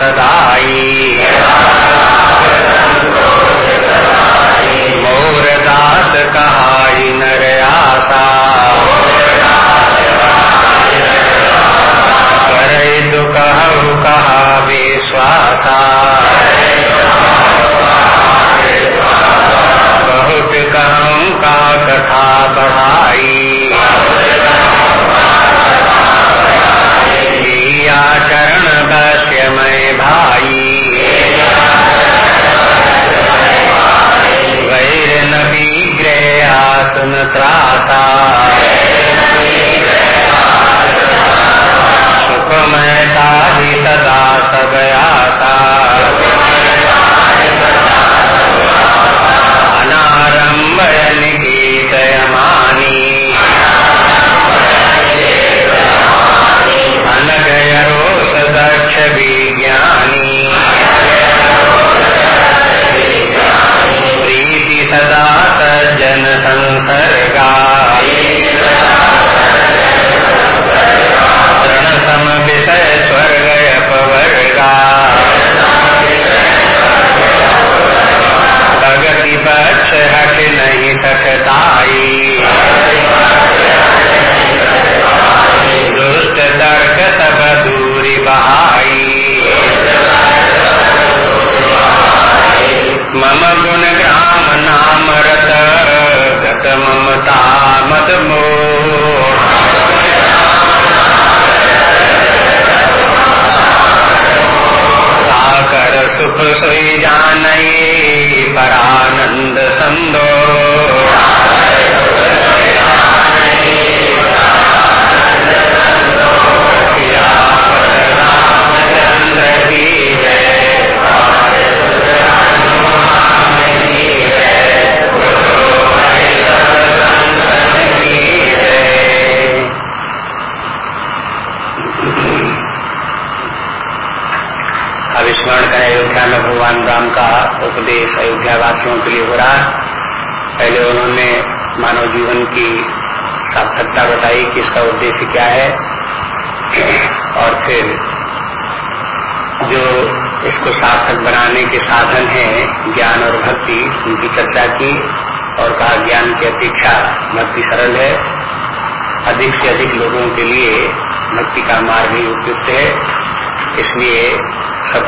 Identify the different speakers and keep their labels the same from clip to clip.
Speaker 1: सदाई मोर दास कहाई नर आशा कहा विश्वासा। बहुत कहूँ का कथा बढ़ाई। त्रासा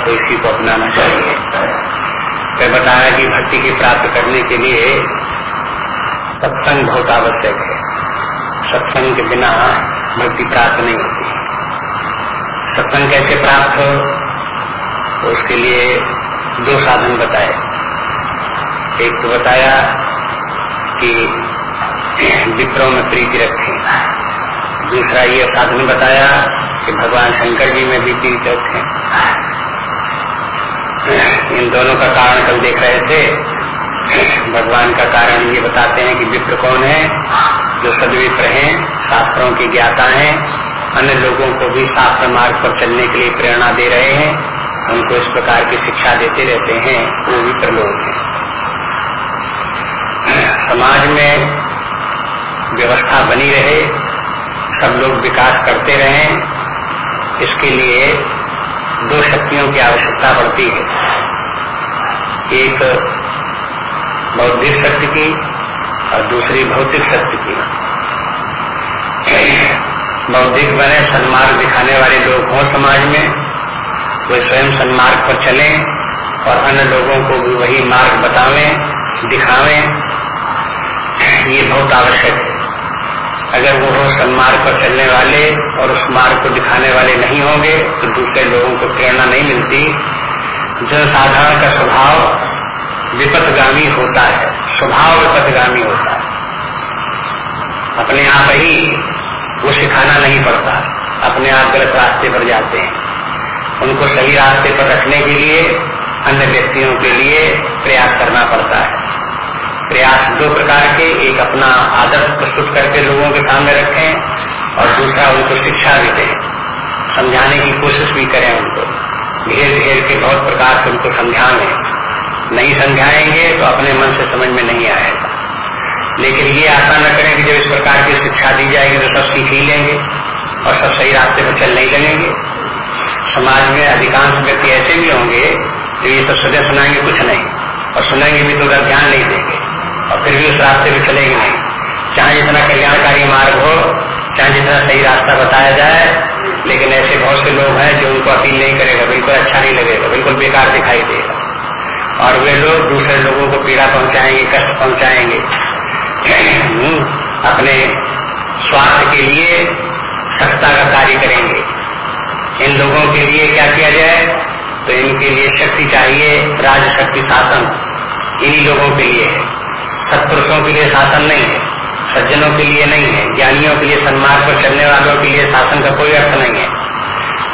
Speaker 1: सबको इसी को अपनाना चाहिए। मैं बताया कि भक्ति की प्राप्त करने के लिए सत्संग बहुत आवश्यक है। सत्संग के बिना भक्ति प्राप्त नहीं होती। सत्संग कैसे प्राप्त हो तो उसके लिए दो साधन बताए। एक तो बताया कि विप्रों में प्रीति रखें। दूसरा ये साधन बताया कि भगवान शंकर जी में भी प्रीति रखें। इन दोनों का कारण कल देख रहे थे। भगवान का कारण ये बताते हैं कि विप्र कौन है? जो सदविप्र हैं, शास्त्रों के ज्ञाता हैं, अन्य लोगों को भी शास्त्र मार्ग पर चलने के लिए प्रेरणा दे रहे हैं। उनको इस प्रकार की शिक्षा देते रहते हैं, वो विप्र लोग हैं। समाज में व्यवस्था बनी रहे, सब लोग विकास करते रहें। इसके लिए दो शक्तियों की आवश्यकता पड़ती है। एक बौद्धिक शक्ति की और दूसरी भौतिक शक्ति की। बौद्धिक बने सन्मार्ग दिखाने वाले लोग हों समाज में, वे स्वयं सन्मार्ग पर चलें और अन्य लोगों को भी वही मार्ग बतावें, दिखावें। ये बहुत आवश्यक अगर वो हो सन्मार्ग पर चलने वाले और उस मार्ग को दिखाने वाले नहीं होंगे तो दूसरे लोगों को प्रेरणा नहीं मिलती। जनसाधारण का स्वभाव विपथगामी होता है। स्वभाव विपथगामी होता है। अपने आप ही वो सिखाना नहीं पड़ता। अपने आप गलत रास्ते पर जाते हैं। उनको सही रास्ते पर रखने के लिए, अन्य व्यक्तियों के लिए प्रयास करना पड़ता है। प्रयास दो प्रकार के, एक अपना आदर्श प्रस्तुत करके लोगों के सामने रखें और दूसरा उनको शिक्षा भी दें। समझाने की कोशिश भी करें उनको। घेर घेर के बहुत प्रकार से उनको समझाएँ। नहीं समझाएँगे तो अपने मन से समझ में नहीं आएगा। लेकिन ये आशा न करें कि जब इस प्रकार की शिक्षा दी जाएगी तो सब सीख ही लेंगे और सब सही रास्ते पर चल नहीं लगेंगे समाज में अधिकांश व्यक्ति ऐसे भी होंगे जो ये सब सजा सुनाएँगे कुछ नहीं और सुनेंगे भी तो उधर ध्यान नहीं देंगे। और फिर भी उस रास्ते पर चलेंगे नहीं। चाहे जितना कल्याणकारी मार्ग हो चाहे जितना सही रास्ता बताया जाए, लेकिन ऐसे बहुत से लोग हैं जो उनको अपील नहीं करेगा, बिल्कुल अच्छा नहीं लगेगा, बिल्कुल बेकार दिखाई देगा। और वे लोग दूसरे लोगों को पीड़ा पहुंचाएँगे, कष्ट पहुंचाएँगे। अपने स्वास्थ्य के लिए सत्ता का कार्य करेंगे। इन लोगों के लिए क्या किया जाए? तो इनके लिए शक्ति चाहिए राज शक्ति शासन इन्हीं लोगों के लिए है। सत्पुरुषों के लिए शासन नहीं है, सज्जनों के लिए नहीं है, ज्ञानियों के लिए सन्मार्ग पर चलने वालों के लिए शासन का कोई अर्थ नहीं है।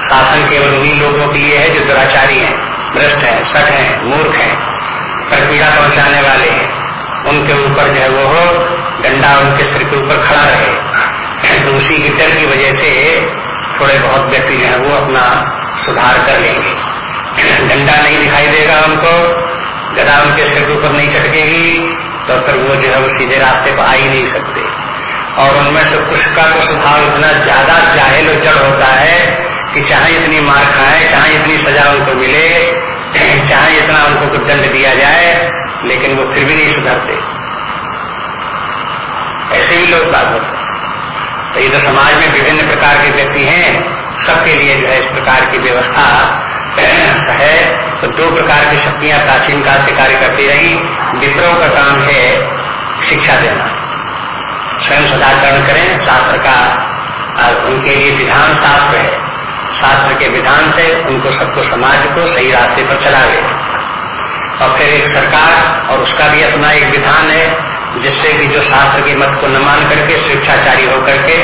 Speaker 1: शासन केवल उन्हीं लोगों के लिए है जो दुराचारी हैं, भ्रष्ट हैं सट हैं, मूर्ख हैं पर पीड़ा पहुँचाने वाले हैं। उनके ऊपर जो है वो हो, डंडा उनके सिर के ऊपर खड़ा रहे। तो उसी की डर की वजह से थोड़े बहुत व्यक्ति जो है वो अपना सुधार कर लेंगे। डंडा नहीं दिखाई देगा उनको, गदा उनके सिर के ऊपर नहीं चटकेगी तो फिर वो जो है वो सीधे रास्ते पर आ ही नहीं सकते। और उनमें से कुछ का तो स्वभाव इतना ज़्यादा जाहिल और जड़ होता है कि चाहे इतनी मार खाए चाहे इतनी सजा उनको मिले चाहे इतना उनको कुछ दंड दिया जाए, लेकिन वो फिर भी नहीं सुधरते। ऐसे भी लोग बात होते तो ये तो समाज में विभिन्न प्रकार के व्यक्ति हैं, सबके लिए जो है इस प्रकार की व्यवस्था है तो दो प्रकार की शक्तियाँ प्राचीन काल से कार्य करती रही। विप्रो का काम है शिक्षा देना। स्वयं सदाचरण करें, शास्त्र का उनके लिए विधान शास्त्र है। शास्त्र के विधान से उनको सबको समाज को सही रास्ते पर चलावे। और फिर एक सरकार, और उसका भी अपना एक विधान है, जिससे कि जो शास्त्र के मत को न मान करके, स्वेच्छाचारी होकर के,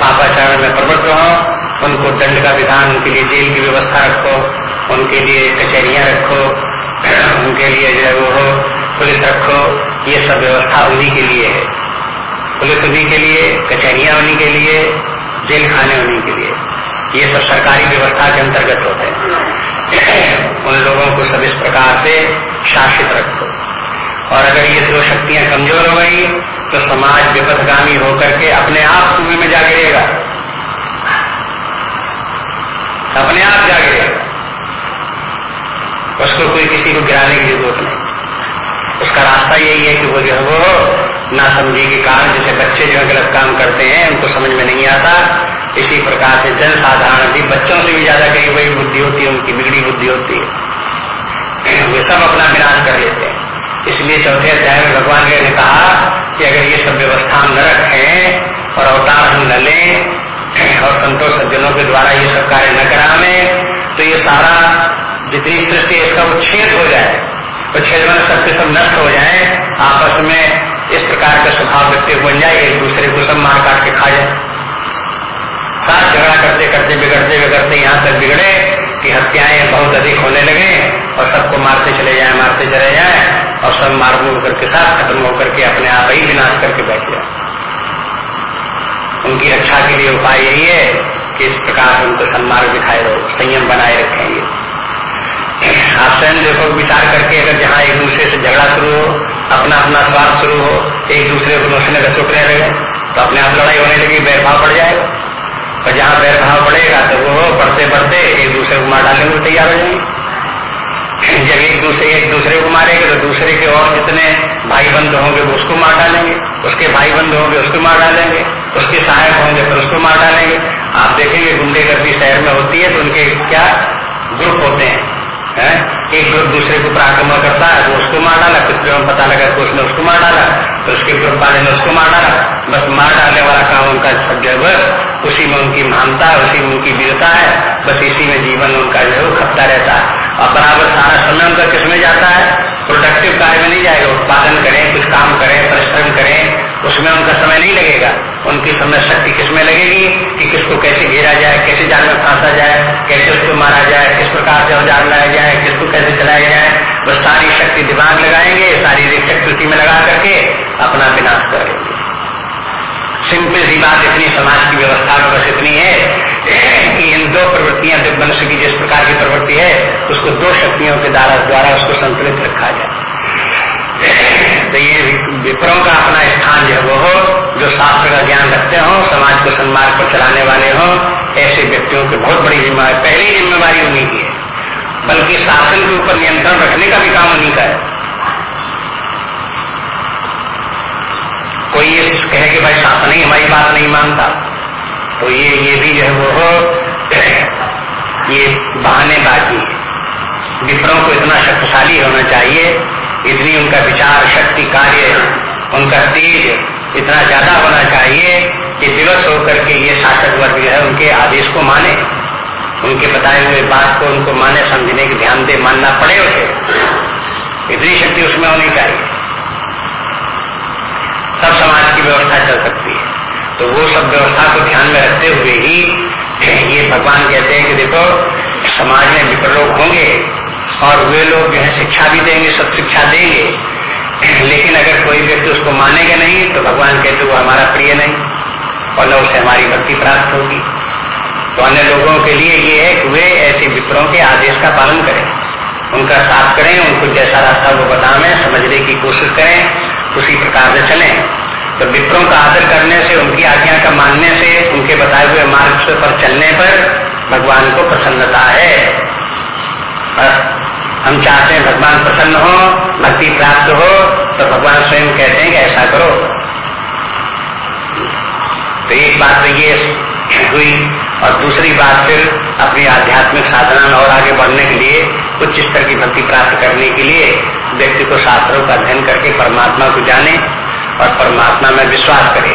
Speaker 1: पापाचरण में प्रवृत्त हो उनको दंड का विधान, उनके लिए जेल की व्यवस्था रखो, उनके लिए कचहरियाँ रखो, उनके लिए जो है वो हो, पुलिस रखो, ये सब व्यवस्था उन्हीं के लिए है। पुलिस उन्हीं के लिए, कचहरियाँ उन्हीं के लिए, जेल खाने उन्हीं के लिए। ये सब सरकारी व्यवस्था के अंतर्गत होते हैं। उन लोगों को सब इस प्रकार से शासित रखो। और अगर ये दो शक्तियाँ कमज़ोर हो गई तो समाज विपदगामी होकर के अपने आप कुएँ में जा गिरेगा। अपने आप जा गिरेगा उसको कोई किसी को गिराने की ज़रूरत नहीं। उसका रास्ता यही है कि वो जो है वो ना समझे के कारण जैसे बच्चे जो गलत काम करते हैं, उनको समझ में नहीं आता। इसी प्रकार से जन साधारण भी बच्चों से भी ज़्यादा कई वही बुद्धि होती है, उनकी बिगड़ी बुद्धि होती है। वे सब अपना विनाश कर लेते हैं। इसलिए चौथे अध्याय में भगवान ने कहा कि अगर ये सब व्यवस्था हम न रखें और अवतार हम न लें और संतोष सज्जनों के द्वारा ये सब कार्य न करावे तो ये सारा जितनी सृष्टि इसका उच्छेद हो जाए उच्छेद में सबके सब नष्ट हो जाए, आपस में इस प्रकार का स्वभाव व्यक्ति बन जाए, एक दूसरे को सब मार काट के खा जाए। साथ झगड़ा करते करते, बिगड़ते बिगड़ते यहाँ तक बिगड़े कि हत्याएँ बहुत अधिक होने लगे और सबको मारते चले जाए, मारते चले जाए और सब मार मूर करके, साथ खत्म होकर के अपने आप ही विनाश करके बैठ जाए। उनकी रक्षा के लिए उपाय यही है कि इस प्रकार उनको सन्मार्ग दिखाए रहो संयम बनाए रखेंगे आप स्वयं देखो, विचार करके अगर जहाँ एक दूसरे से झगड़ा शुरू हो अपना अपना स्वार्थ शुरू हो, एक दूसरे को नोचने चुप लगे तो अपने आप लड़ाई होने लगी बैरभाव पड़ जाएगा। और जहाँ पैर भाव पड़ेगा तो वो बढ़ते बढ़ते एक दूसरे को मार डालने को तैयार हो जाएँगे। जब एक दूसरे एक दूसरे को मारेंगे तो दूसरे के और जितने भाई बंद होंगे उसको मार डालेंगे। उसके भाई बंद होंगे, उसको मार डालेंगे। उसके सहायक होंगे फिर उसको मार डालेंगे। आप देखेंगे गुंडे गुंडेगर्दी शहर में होती है तो उनके क्या ग्रुप होते हैं, है? एक ग्रुप दूसरे के आक्रमण करता है तो उसको मार डाला, फिर जब पता लगा तो उसने उसको मार डाला तो उसके ग्रुप वाले ने उसको मार डाला। बस मार डालने वाला काम उनका सब जगह उसी में उनकी महानता है, उसी में उनकी वीरता है, बस इसी में जीवन उनका जो है खपता रहता है। और बराबर सारा समय उनका किसमें जाता है, प्रोडक्टिव कार्य में नहीं जाएगा, उत्पादन करें, कुछ काम करें, परिश्रम करें उसमें उनका समय नहीं लगेगा। उनकी समय शक्ति किसमें लगेगी? कि किसको कैसे घेरा जाए, कैसे जाल में फांसा जाए, कैसे उसको मारा जाए, किस प्रकार से औज़ार लाया जाए, किसको कैसे चलाया जाए, वो सारी शक्ति दिमाग लगाएँगे, शारीरिक शक्ति में लगा करके अपना विनाश कर लेंगे सिंपल सी बात इतनी समाज की व्यवस्था में बस इतनी है कि इन दो प्रवृत्तियाँ मनुष्य की जिस प्रकार की प्रवृत्ति है, उसको दो शक्तियों के द्वारा द्वारा उसको संतुलित रखा जाए। तो ये विप्रों का अपना स्थान जो वो हो, जो शास्त्र का ज्ञान रखते हो, समाज को सन्मार्ग पर चलाने वाले हो, ऐसे व्यक्तियों की बहुत बड़ी जिम्मेवारी, पहली जिम्मेवारी उन्हीं की है। बल्कि शासन के ऊपर नियंत्रण रखने का भी काम उन्हीं का है। कोई ये कहे कि भाई शासन ही हमारी बात नहीं मानता तो ये ये भी जो है वो हो, ये बहानेबाजी है। विप्रों को इतना शक्तिशाली होना चाहिए इतनी उनका विचार, शक्ति, कार्य, उनका तेज इतना ज़्यादा होना चाहिए कि दिवस होकर के ये शासक वर्ग जो है उनके आदेश को माने। उनके बताए हुए बात को उनको माने, समझने के ध्यान दे, मानना पड़े उसे। इतनी शक्ति उसमें होनी चाहिए। तब समाज की व्यवस्था चल सकती है। तो वो सब व्यवस्था को ध्यान में रखते हुए ही ये भगवान कहते हैं कि देखो, समाज में विपर लोग होंगे। और वे लोग जो है शिक्षा भी देंगे, सब शिक्षा देंगे। लेकिन अगर कोई व्यक्ति उसको मानेगा नहीं तो भगवान कहते वो हमारा प्रिय नहीं, और न उसे हमारी भक्ति प्राप्त होगी। तो अन्य लोगों के लिए ये है कि वे ऐसे विप्रों के आदेश का पालन करें। उनका साथ करें, उनको जैसा रास्ता वो बतावे, समझने की कोशिश करें, उसी प्रकार से चलें। तो विप्रों का आदर करने से, उनकी आज्ञा का मानने से, उनके बताए हुए मार्ग पर चलने पर भगवान को प्रसन्नता है। हम चाहते हैं भगवान प्रसन्न हो, भक्ति प्राप्त हो तो भगवान स्वयं कहते हैं कि ऐसा करो। तो एक बात तो ये हुई, और दूसरी बात फिर अपनी आध्यात्मिक साधना में और आगे बढ़ने के लिए, उच्च स्तर की भक्ति प्राप्त करने के लिए व्यक्ति को शास्त्रों का अध्ययन करके परमात्मा को जाने और परमात्मा में विश्वास करे,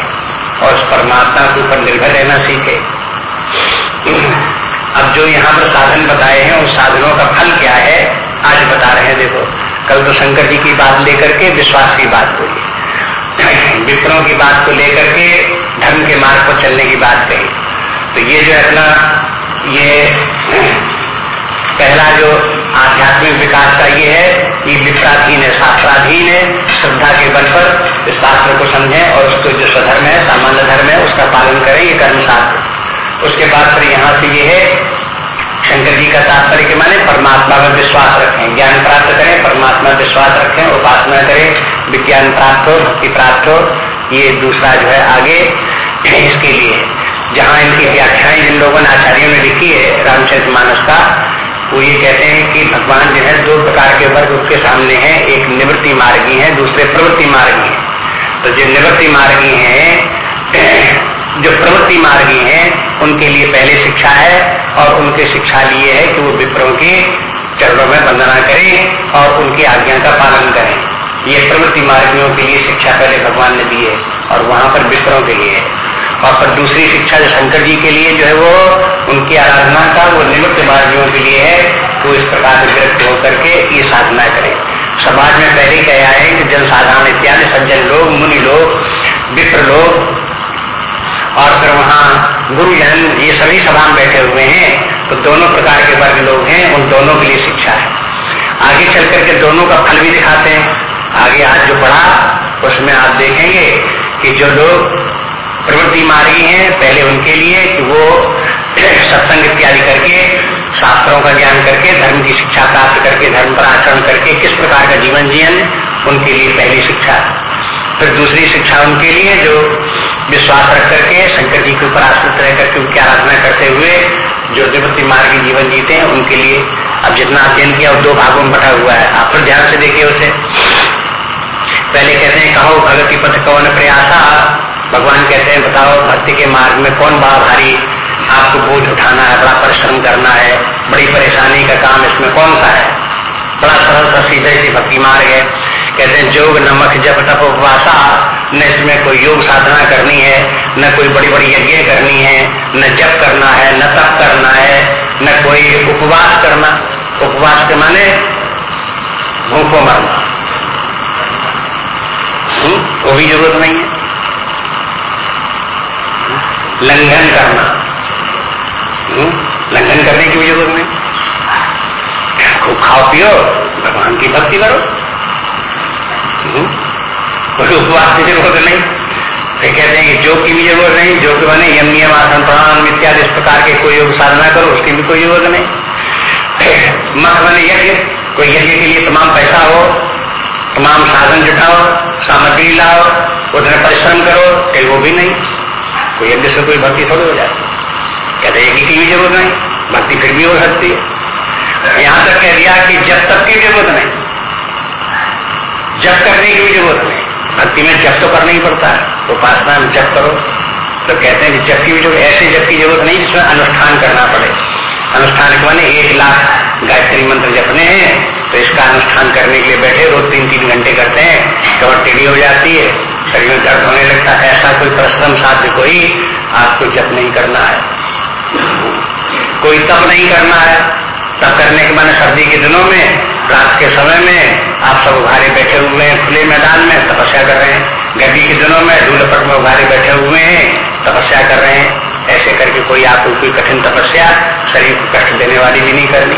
Speaker 1: और उस परमात्मा के ऊपर निर्भर रहना सीखे। जो यहाँ पर साधन बताए हैं, उन साधनों का फल क्या है, आज बता रहे हैं। देखो, कल तो शंकर जी की बात लेकर के, विश्वास की बात बोली विप्रों की बात को लेकर के, धर्म के मार्ग पर चलने की बात कही। तो ये जो अपना, ये पहला जो आध्यात्मिक विकास का ये है कि विप्राधीन है शास्त्राधीन है, श्रद्धा के बल पर इस शास्त्र को समझें और उसको जो स्वधर्म है, सामान्य धर्म है, उसका पालन करें, ये कर्म शास्त्र उसके बाद फिर यहाँ से ये है शंकर जी का तात्पर्य के माने परमात्मा में विश्वास रखें, ज्ञान प्राप्त करें, परमात्मा विश्वास रखें, उपासना करें, विज्ञान प्राप्त हो, भक्ति प्राप्त हो, ये दूसरा जो है आगे इसके लिए। जहाँ इनकी व्याख्याएँ जिन लोगों ने आचार्यों ने लिखी है, रामचरित मानस का, वो ये कहते हैं कि भगवान जो है दो प्रकार के वर्ग उसके सामने हैं, एक निवृत्ति मार्गी है, दूसरे प्रवृत्ति मार्गी है। तो जो निवृत्ति मार्गी है जो प्रवृत्ति मार्गी हैं, उनके लिए पहले शिक्षा है और उनके शिक्षा लिए है कि वो विप्रों के चरणों में वंदना करें और उनकी आज्ञा का पालन करें। ये प्रवृत्ति मार्गियों के लिए शिक्षा पहले भगवान ने दी है और वहाँ पर विप्रों के लिए है। और फिर दूसरी शिक्षा जो शंकर जी के लिए जो है वो, उनकी आराधना का वो निवृत्त मार्गियों के लिए है वो इस प्रकार विरक्त होकर के ये साधना करें। समाज में पहले कह आए कि जन साधारण इत्यादि सज्जन लोग, मुनि लोग, विप्र लोग और फिर वहाँ गुरुजन ये सभी सभा में बैठे हुए हैं तो दोनों प्रकार के वर्ग लोग हैं, उन दोनों के लिए शिक्षा है। आगे चल करके दोनों का फल भी दिखाते हैं। आगे आज जो पढ़ा, उसमें आप देखेंगे कि जो लोग प्रवृत्ति मार्गी हैं, पहले उनके लिए कि वो सत्संग इत्यादि करके, शास्त्रों का ज्ञान करके, धर्म की शिक्षा प्राप्त करके, धर्म पर आचरण करके, किस प्रकार का जीवन जीवन उनके लिए पहली शिक्षा फिर दूसरी शिक्षा उनके लिए जो विश्वास रख करके, शंकर जी के ऊपर आश्रित रह करके उनकी आराधना करते हुए जो निवृत्ति मार्ग जीवन जीते हैं, उनके लिए अब जितना अध्ययन किया दो भागों में बटा हुआ है। आप फिर ध्यान से देखिए उसे। पहले कहते हैं, कहो, भगवती पथ कौन प्रयासा? भगवान कहते हैं, बताओ, भक्ति के मार्ग में कौन बड़ा भारी आपको बोझ उठाना है, बड़ा परिश्रम करना है, बड़ी परेशानी का काम इसमें कौन सा है? बड़ा सरल सी भक्ति मार्ग है। कहते हैं, जोग नमक जब तप उपवासा न इसमें कोई योग साधना करनी है न कोई बड़ी बड़ी यज्ञ करनी है न जप करना है न तप करना है न कोई उपवास करना। उपवास के माने भूखो मरना। हम्म, वो भी ज़रूरत नहीं है। लंघन करना। हम्म, लंघन करने की भी ज़रूरत नहीं। खूब खाओ पियो भगवान की भक्ति करो। हम्म, कोई उपवास की ज़रूरत नहीं। फिर कहते हैं कि जो की भी ज़रूरत नहीं, जो कि बने, यम नियम आसन प्राणायाम इत्यादि इस प्रकार के कोई योग साधना करो, उसकी भी कोई ज़रूरत नहीं। मत बने यज्ञ, कोई यज्ञ के लिए तमाम पैसा हो, तमाम साधन जुटाओ, सामग्री लाओ, उधर परिश्रम करो कहीं वो भी नहीं। कोई यज्ञ से कोई भक्ति थोड़ी हो जाती। कहते यज्ञ की भी ज़रूरत नहीं, भक्ति फिर भी हो सकती है। यहाँ तक कह दिया कि जब तक की ज़रूरत नहीं, जब करने की भी ज़रूरत नहीं। भक्ति में जब तो करना ही पड़ता है। तो उपासना में जब करो तो कहते हैं कि की ज़रूरत, ऐसे जब की ज़रूरत नहीं जिसमें अनुष्ठान करना पड़े। अनुष्ठान के माने एक लाख गायत्री मंत्र जपने हैं तो इसका अनुष्ठान करने के लिए बैठे, रोज तीन तीन घंटे करते हैं कमर टेढ़ी हो जाती है, शरीर में दर्द होने लगता है। ऐसा कोई परिश्रम साध्य कोई आपको जप नहीं करना है। कोई तप नहीं करना है तब करने के माने सर्दी के दिनों में, रात के समय में, आप सब उघारे बैठे हुए हैं खुले मैदान में, तपस्या कर रहे हैं। गर्मी के दिनों में, धूलपट में उघारे बैठे हुए हैं, तपस्या कर रहे हैं। ऐसे करके कोई आपको कोई कठिन तपस्या, शरीर को कष्ट देने वाली भी नहीं करनी।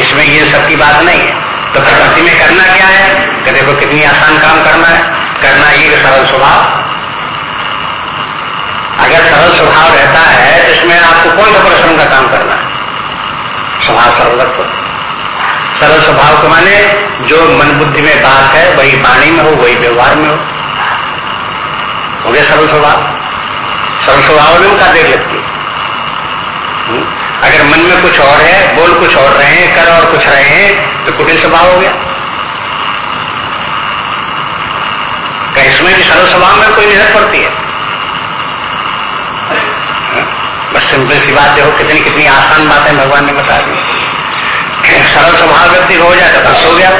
Speaker 1: इसमें ये सब की बात नहीं है। तो प्रकृति में करना क्या है? कि देखो कितनी आसान काम करना है। करना ये सरल स्वभाव। अगर सरल स्वभाव रहता है तो इसमें आपको कौन सा परिश्रम का काम करना है? स्वभाव सरल सरल स्वभाव के माने जो मन बुद्धि में बात है, वही वाणी में हो, वही व्यवहार में हो। हो गया सरल स्वभाव सरल स्वभाव में उनका देर लगती। है हम्म? अगर मन में कुछ और है, बोल कुछ और रहे हैं, कर और कुछ रहे हैं तो कुटिल स्वभाव हो गया। इसमें भी सरल स्वभाव में कोई निजत पड़ती है हाँ? बस सिंपल सी बात देखो कितनी कितनी आसान बातें भगवान ने बता दी। सरल स्वभाव व्यक्ति हो जाए तो बस हो गया।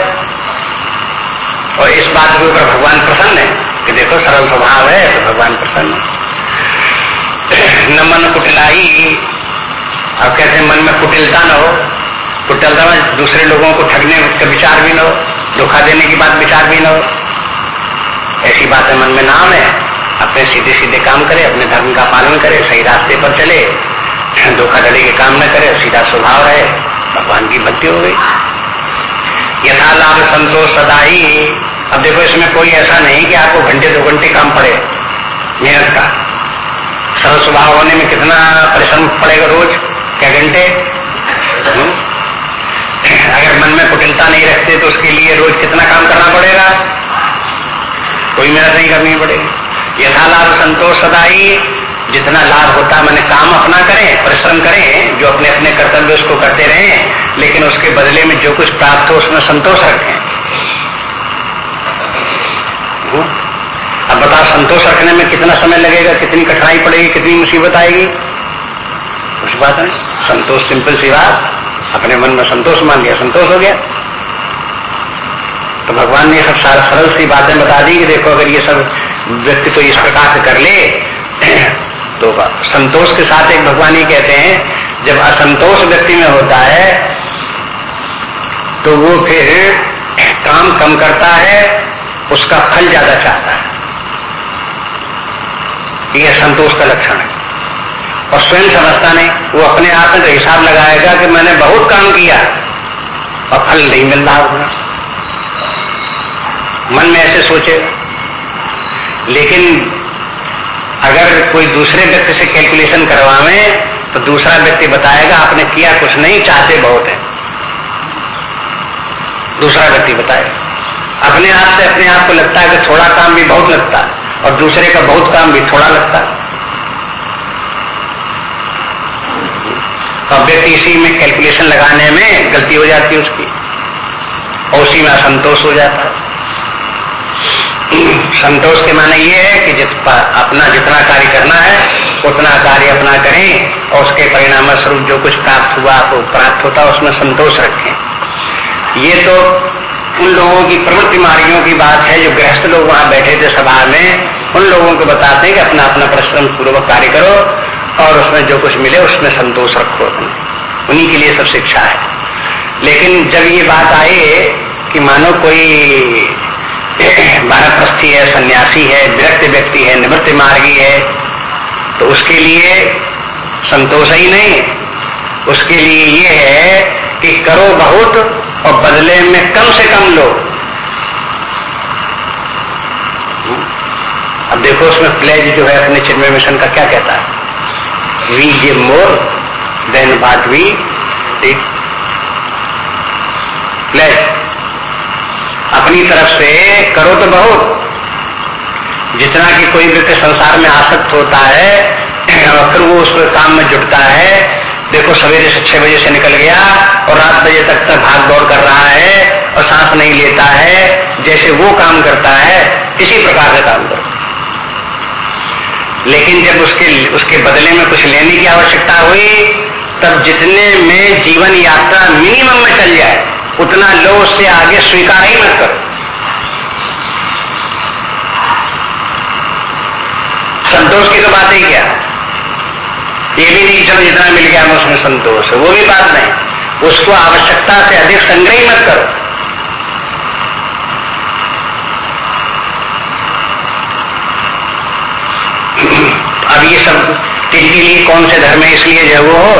Speaker 1: और इस बात के ऊपर भगवान प्रसन्न है कि देखो, सरल स्वभाव है तो भगवान प्रसन्न है। न मन कुटिलाई अब कहते हैं, मन में कुटिलता न हो। कुटिलता में दूसरे लोगों को ठगने का विचार भी न हो। धोखा देने की बात विचार भी न हो। ऐसी बातें मन में नाम है। अपने सीधे सीधे काम करे, अपने धर्म का पालन करे, सही रास्ते पर चले, धोखाधड़ी के काम न करे, सीधा स्वभाव रहे, भगवान की भक्ति हो गई। यथा लाभ संतोष सदा ही। अब देखो, इसमें कोई ऐसा नहीं कि आपको घंटे, दो घंटे काम पड़े, मेहनत का। सरल स्वभाव होने में कितना परिश्रम पड़ेगा रोज? क्या घंटे? हम्म? अगर मन में कुटिलता नहीं रखते तो उसके लिए रोज कितना काम करना पड़ेगा? कोई मेहनत नहीं करनी पड़ेगी। यथा लाभ संतोष सदाई। जितना लाभ होता है, मैंने काम अपना करें, परिश्रम करें, जो अपने अपने कर्तव्य उसको करते रहें, लेकिन उसके बदले में जो कुछ प्राप्त हो, उसमें संतोष रखें? अब बताओ, संतोष रखने में कितना समय लगेगा, कितनी कठिनाई पड़ेगी, कितनी मुसीबत आएगी? कुछ बात नहीं संतोष सिंपल सी बात। अपने मन में संतोष मान लिया, संतोष हो गया। तो भगवान ने सब सरल सी बातें बता दी कि देखो, अगर ये सब व्यक्ति तो इस प्रकार से कर ले तो संतोष के साथ एक भगवान ही कहते हैं, जब असंतोष व्यक्ति में होता है तो वो फिर काम कम करता है, उसका फल ज़्यादा चाहता है। यह संतोष का लक्षण है। और स्वयं समझता नहीं, वो अपने आप में तो हिसाब लगाएगा कि मैंने बहुत काम किया, और फल नहीं मिल रहा मन में ऐसे सोचेगा। लेकिन अगर कोई दूसरे व्यक्ति से कैलकुलेशन करवावे तो दूसरा व्यक्ति बताएगा, आपने किया कुछ नहीं, चाहते बहुत है। दूसरा व्यक्ति बताएगा। अपने आप से अपने आप को लगता है कि थोड़ा काम भी बहुत लगता है, और दूसरे का बहुत काम भी थोड़ा लगता है। तो व्यक्ति इसी में कैलकुलेशन लगाने में गलती हो जाती है उसकी, और उसी में असंतोष हो जाता है। संतोष के माने ये है कि जित अपना जितना कार्य करना है, उतना कार्य अपना करें और उसके परिणाम स्वरूप जो कुछ प्राप्त हुआ, वो प्राप्त होता, उसमें संतोष रखें। ये तो उन लोगों की प्रमुख बीमारियों की बात है, जो गृहस्थ लोग वहाँ बैठे थे सभा में, उन लोगों को बताते हैं कि अपना अपना परिश्रम पूर्वक कार्य करो और उसमें जो कुछ मिले, उसमें संतोष रखो। उन्हीं के लिए सब शिक्षा है। लेकिन जब ये बात आए कि मानो कोई बारहप्रस्थी है, सन्यासी है, विरक्त व्यक्ति है, निवृत्त मार्गी है तो उसके लिए संतोष ही नहीं। उसके लिए ये है कि करो बहुत और बदले में कम से कम लो। अब देखो उसमें प्लेज जो है अपने चिन्मय मिशन का क्या कहता है? We give more than what we take pledge अपनी तरफ़ से करो तो बहुत। जितना कि कोई व्यक्ति संसार में आसक्त होता है, और फिर वो उस काम में जुटता है, देखो सवेरे से छह बजे से निकल गया, और रात बजे तक तक भाग दौड़ कर रहा है, और सांस नहीं लेता है, जैसे वो काम करता है, इसी प्रकार से काम करो। लेकिन जब उसके उसके बदले में कुछ लेने की आवश्यकता हुई, तब जितने में जीवन यात्रा मिनिमम में चल जाए, उतना लो उससे आगे स्वीकार ही मत करो। संतोष की तो बात ही क्या? ये भी नहीं चलो जितना मिल गया मैं उसमें संतोष वो भी बात नहीं। उसको आवश्यकता से अधिक संग्रह मत करो। अब ये सब किन के लिए कौन से धर्म है? इसलिए जो वो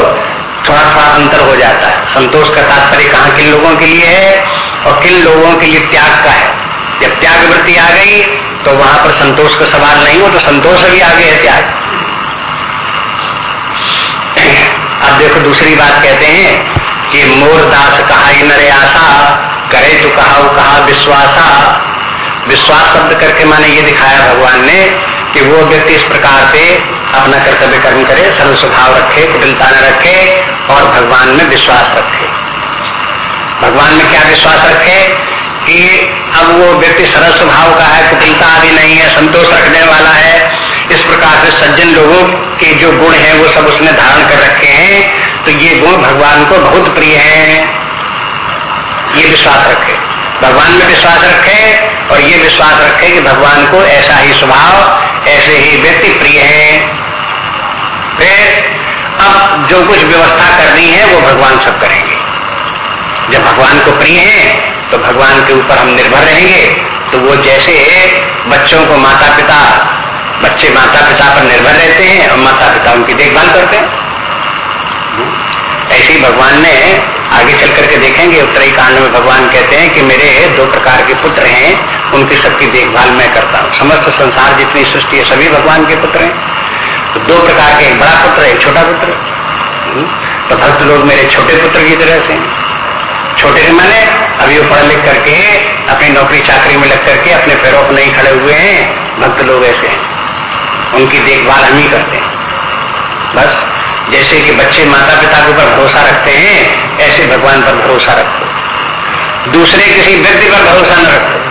Speaker 1: थोड़ा थोड़ा अंतर हो जाता है। संतोष का तात्पर्य कहाँ किन लोगों के लिए है और किन लोगों के लिए त्याग का है? जब त्याग वृत्ति आ गई तो वहाँ पर संतोष का सवाल नहीं हो तो संतोष भी आगे है त्याग अब देखो दूसरी बात कहते हैं कि मोर दास कहा नरे आशा, करे तो कहा कहा विश्वासा। विश्वास शब्द करके माने ये दिखाया भगवान ने कि वो व्यक्ति इस प्रकार से अपना कर्तव्य कर्म करे सरल स्वभाव रखे, कुटिलता न रखे और भगवान में विश्वास रखे। भगवान में क्या विश्वास रखे? कि अब वो व्यक्ति सरल स्वभाव का है, कुटिलता आदि नहीं है, संतोष रखने वाला है। इस प्रकार से सज्जन लोगों के जो गुण हैं, वो सब उसने धारण कर रखे हैं। तो ये गुण भगवान को बहुत प्रिय है। ये विश्वास रखे। भगवान में विश्वास रखे और ये विश्वास रखे कि भगवान को ऐसा ही स्वभाव, ऐसे ही व्यक्ति प्रिय है। फिर अब जो कुछ व्यवस्था करनी है, वो भगवान सब करेंगे। जब भगवान को प्रिय है तो भगवान के ऊपर हम निर्भर रहेंगे। तो वो जैसे बच्चों को माता पिता बच्चे माता पिता पर निर्भर रहते हैं और माता पिता उनकी देखभाल करते हैं। ऐसे ही भगवान ने आगे चल करके देखेंगे उत्तरी कांड में भगवान कहते हैं कि मेरे दो प्रकार के पुत्र हैं, उनकी सबकी देखभाल मैं करता हूँ। समस्त संसार जितनी सृष्टि है, सभी भगवान के पुत्र हैं। तो दो प्रकार के एक बड़ा पुत्र एक छोटा पुत्र? तो भक्त लोग मेरे छोटे पुत्र की तरह से छोटे से मैंने, अभी वो पढ़ लिख करके, अपनी नौकरी चाकरी में लग करके अपने पैरों पर नहीं खड़े हुए हैं, भक्त लोग ऐसे हैं। उनकी देखभाल हम ही करते हैं। बस, जैसे कि बच्चे माता पिता के ऊपर भरोसा रखते हैं, ऐसे भगवान पर भरोसा रखो। दूसरे किसी व्यक्ति पर भरोसा न रखो।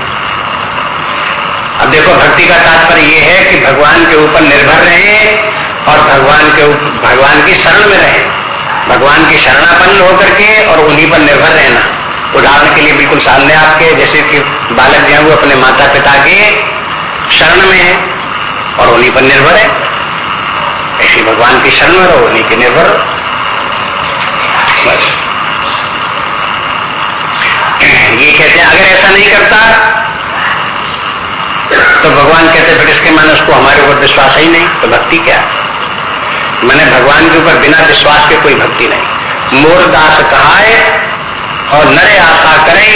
Speaker 1: अब देखो, भक्ति का तात्पर्य यह है कि भगवान के ऊपर निर्भर रहे और भगवान के भगवान की शरण में रहे। भगवान की शरणापन्न होकर के और उन्हीं पर निर्भर रहना। उदाहरण के लिए बिल्कुल सामने आपके, जैसे कि बालक जो है अपने माता पिता के शरण में है और उन्हीं पर निर्भर है। ऐसे भगवान की शरण में रहो, उन्हीं के निर्भर बस। ये कहते हैं, अगर ऐसा नहीं करता तो भगवान कहते फिर इसके माने उसको हमारे ऊपर विश्वास ही नहीं तो भक्ति क्या मैंने भगवान के ऊपर बिना विश्वास के कोई भक्ति नहीं। मोर दास कहा और नरे आशा करे,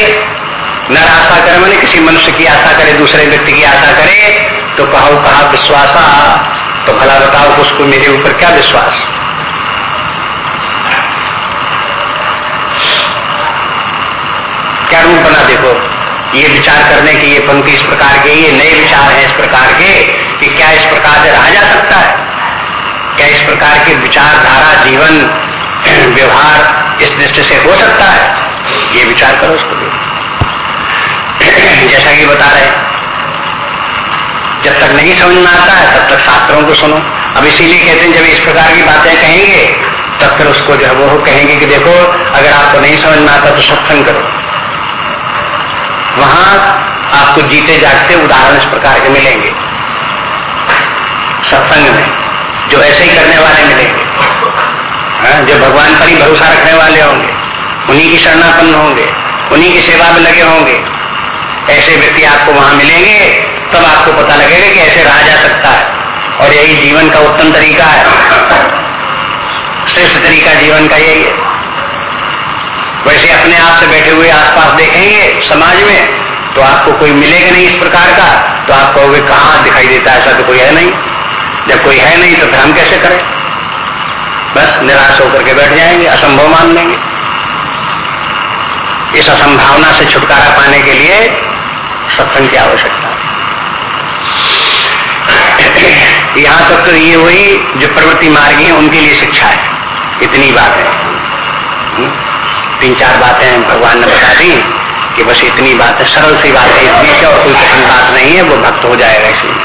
Speaker 1: नर आशा करे मैंने किसी मनुष्य की आशा करे, दूसरे व्यक्ति की आशा करे तो कहो, कहा विश्वासा तो भला बताओ उसको मेरे ऊपर क्या विश्वास? क्या रूप बना देखो? ये विचार करने की ये पंक्ति इस प्रकार के, ये नए विचार हैं इस प्रकार के, कि क्या इस प्रकार से रहा जा सकता है? क्या इस प्रकार की विचारधारा, जीवन, व्यवहार इस दृष्टि से हो सकता है? ये विचार करो उसको जैसा कि बता रहे जब तक नहीं समझ में आता है, तब तक शास्त्रों को सुनो। अब इसीलिए कहते हैं, जब इस प्रकार की बातें कहेंगे, तब फिर उसको जो है वो कहेंगे कि देखो, अगर आपको नहीं समझ में आता तो सत्संग करो। वहाँ आपको जीते जागते उदाहरण इस प्रकार के मिलेंगे। सत्संग में। जो ऐसे ही करने वाले मिलेंगे हाँ, जो भगवान पर ही भरोसा रखने वाले होंगे उन्हीं की शरणापन्न होंगे उन्हीं की सेवा में लगे होंगे। ऐसे व्यक्ति आपको वहाँ मिलेंगे तब आपको पता लगेगा कि ऐसे रहा जा सकता है। और यही जीवन का उत्तम तरीका है। श्रेष्ठ तरीका जीवन का यही है। वैसे अपने आप से बैठे हुए आसपास देखेंगे समाज में तो आपको कोई मिलेगा नहीं इस प्रकार का तो आप कहोगे कहाँ दिखाई देता है ऐसा तो कोई है नहीं। जब कोई है नहीं तो फिर हम कैसे करें? बस निराश होकर के बैठ जाएँगे, असंभव मान लेंगे। इस असंभावना से छुटकारा पाने के लिए सत्संग की आवश्यकता है। यहाँ तक तो ये हुई जो प्रवृत्ति मार्ग है, उनके लिए शिक्षा है। इतनी बात है। हम्म? तीन चार बातें भगवान ने बता दी कि बस इतनी बात है। सरल सी बात है इतनी और कोई कठिन बात नहीं है, वो भक्त हो जाएगा इसमें।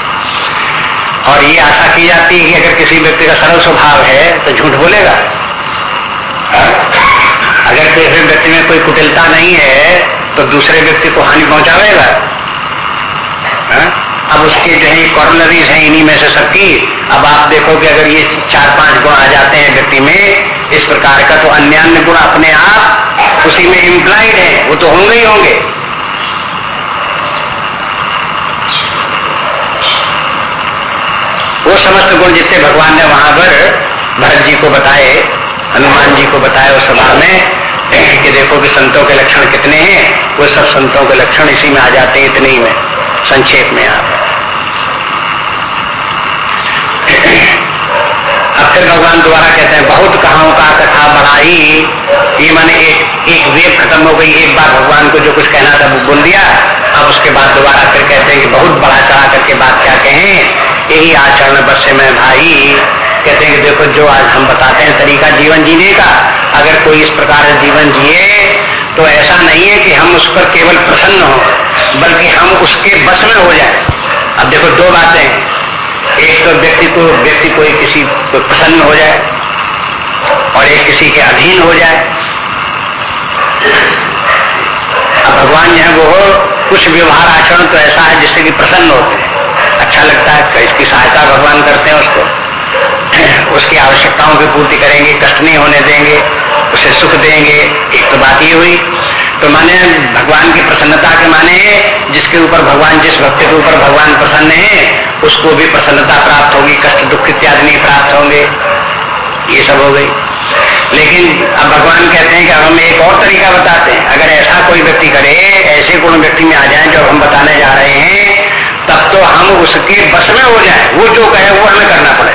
Speaker 1: और ये आशा की जाती है कि अगर किसी व्यक्ति का सरल स्वभाव है तो झूठ बोलेगा। अगर किसी व्यक्ति में कोई कुटिलता नहीं है तो दूसरे व्यक्ति को हानि पहुंचावेगा अब उसके जो है कॉर्नरीज है, इन्हीं में से सबकी अब आप देखो कि अगर ये चार पाँच गुण आ जाते हैं व्यक्ति में, इस प्रकार का तो अन्य अन्य गुण अपने आप उसी में इम्प्लाइड है। वो तो होंगे ही होंगे। समस्त गुण जितने भगवान ने वहाँ पर भरत जी को बताए, हनुमान जी को बताया उस सभा में, कि देखो कि संतों के लक्षण कितने हैं, वो सब संतों के लक्षण इसी में आ जाते हैं, इतने ही में, संक्षेप में आप फिर भगवान दोबारा कहते हैं, बहुत कहाओं का कथा बढ़ाई, ये माने एक एक वेब खत्म हो गई, एक बार भगवान को जो कुछ कहना था वो बोल दिया, अब उसके बाद दोबारा फिर कहते हैं कि बहुत बड़ा चढ़ा करके बात क्या कहें यही आचरण बस मैं भाई। कहते हैं कि देखो, जो आज हम बताते हैं तरीका जीवन जीने का, अगर कोई इस प्रकार जीवन जिए तो ऐसा नहीं है कि हम उस पर केवल प्रसन्न हो, बल्कि हम उसके बस में हो जाए। अब देखो, दो बातें एक तो व्यक्ति को, व्यक्ति कोई किसी को प्रसन्न हो जाए, और एक किसी के अधीन हो जाए। अब भगवान जो है, वो कुछ व्यवहार आचरण तो ऐसा है जिससे कि प्रसन्न होते हैं। अच्छा लगता है इसकी सहायता भगवान करते हैं उसको। उसकी आवश्यकताओं की पूर्ति करेंगे, कष्ट नहीं होने देंगे, उसे सुख देंगे। एक तो बात ये हुई तो माने भगवान की प्रसन्नता के माने जिसके ऊपर भगवान, जिस भक्ति के ऊपर भगवान प्रसन्न है, उसको भी प्रसन्नता प्राप्त होगी, कष्ट दुख इत्यादि नहीं प्राप्त होंगे। ये सब हो गई। लेकिन अब भगवान कहते हैं कि अब हम एक और तरीका बताते हैं। अगर ऐसा कोई व्यक्ति करे, ऐसे गुण व्यक्ति में आ जाए जो हम बताने जा रहे हैं तब तो हम उसके बस में हो जाए। वो जो कहे वो हमें करना पड़े।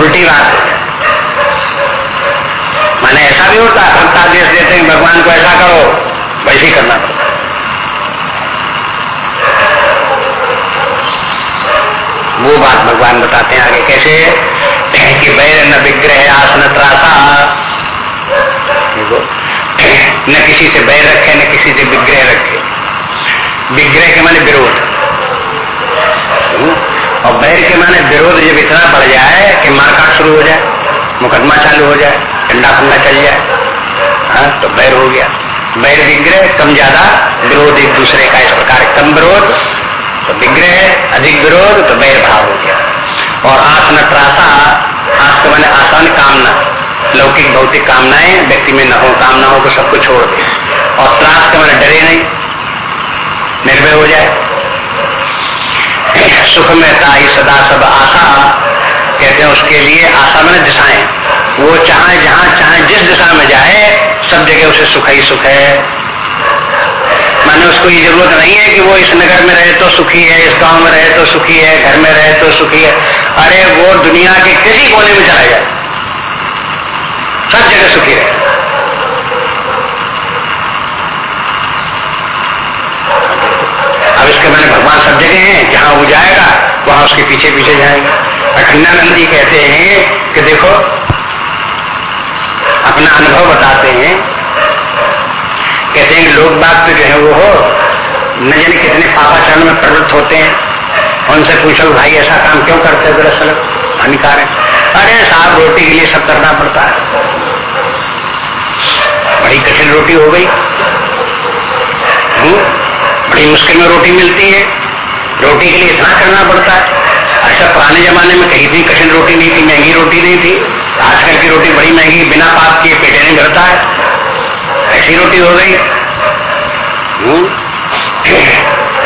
Speaker 1: उल्टी बात है माने ऐसा भी होता है भक्त आदेश देते हैं, भगवान को ऐसा करो, वैसे ही करना पड़ता वो बात भगवान बताते हैं आगे, कैसे? कि बैर न विग्रह आसन त्रासा। न किसी से बैर रखे न किसी से विग्रह रखे। विग्रह के माने विरोध। और बैर के माने विरोध जब इतना बढ़ जाए कि मारकाट शुरू हो जाए, मुकदमा चालू हो जाए ठंडा फंडा चल जाए हाँ तो बैर हो गया। बैर विग्रह कम ज़्यादा विरोध एक दूसरे का इस प्रकार कम विरोध तो विग्रह अधिक विरोध तो बैर भाव हो गया। और आसन त्रासा, आस के मैंने आसान कामना, लौकिक भौतिक कामनाएँ, व्यक्ति में न हो कामना हो तो सबको छोड़ दे। और त्रास के मैंने डरे नहीं। निर्भय हो जाए। सुख में ताई सदा सब आशा। कहते हैं उसके लिए आशा मैंने दिशाएँ। वो चाहे जहाँ, चाहे जिस दिशा में जाए, सब जगह उसे सुख ही सुख है। माने उसको ये ज़रूरत नहीं है कि वो इस नगर में रहे तो सुखी है, इस गाँव में रहे तो सुखी है, घर में रहे तो सुखी है। अरे वो दुनिया के किसी कोने में चला जाए, सब जगह सुखी रहे अब इसके मैंने भगवान सब जगह हैं, जहाँ वो जाएगा, वहाँ उसके पीछे पीछे जाएँगे। अखंडानंद जी कहते हैं कि देखो, अपना अनुभव बताते हैं। कहते हैं, लोग बात तो जो है वो हो, न जाने कितने पापाचरण में प्रवृत्त होते हैं। उनसे पूछो, भाई, ऐसा काम क्यों करते हो? दरअसल, हानिकार है। अरे साहब रोटी के लिए सब करना पड़ता है। बड़ी कठिन रोटी हो गई। हम्म? बड़ी मुश्किल में रोटी मिलती है। रोटी के लिए इतना करना पड़ता है। अच्छा पुराने जमाने में कहीं भी कठिन रोटी नहीं थी, महँगी रोटी नहीं थी। आजकल की रोटी बड़ी महँगी, बिना पाप किए पेटे नहीं भरता है। ऐसी रोटी हो गई। हम्म?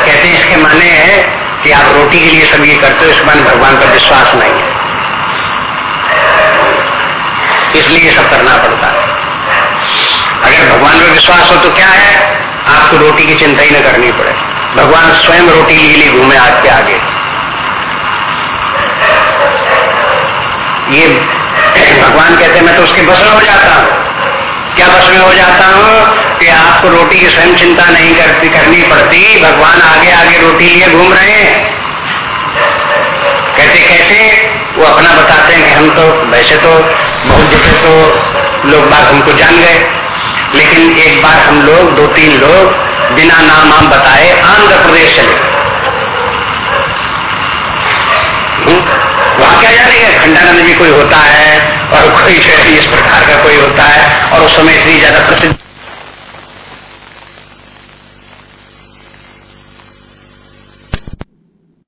Speaker 1: कहते इसके माने है कि आप रोटी के लिए सब ये करते हो, इस माने भगवान पर विश्वास नहीं है। इसलिए सब करना पड़ता है। अगर भगवान पर विश्वास हो तो क्या है? आपको रोटी की चिंता ही न करनी पड़े। भगवान स्वयं रोटी लिए लिए घूमे आपके आगे। ये भगवान कहते मैं तो उसके बस में हो जाता हूँ। क्या बस में हो जाता हूँ? कि आपको रोटी की स्वयं चिंता नहीं करती करनी पड़ती। भगवान आगे आगे रोटी लिए घूम रहे हैं। कहते, कैसे? वो अपना बताते हैं कि हम तो वैसे तो बहुत जगह तो लोग बात हमको जान गए। लेकिन एक बार हम लोग, दो तीन लोग बिना नाम हम बताए आंध्र प्रदेश चले। हम्म? वहाँ क्या जा रही है? खंडानंद भी कोई होता है और कोई इस प्रकार का कोई होता है और उस समय इतनी ज़्यादा प्रसिद्ध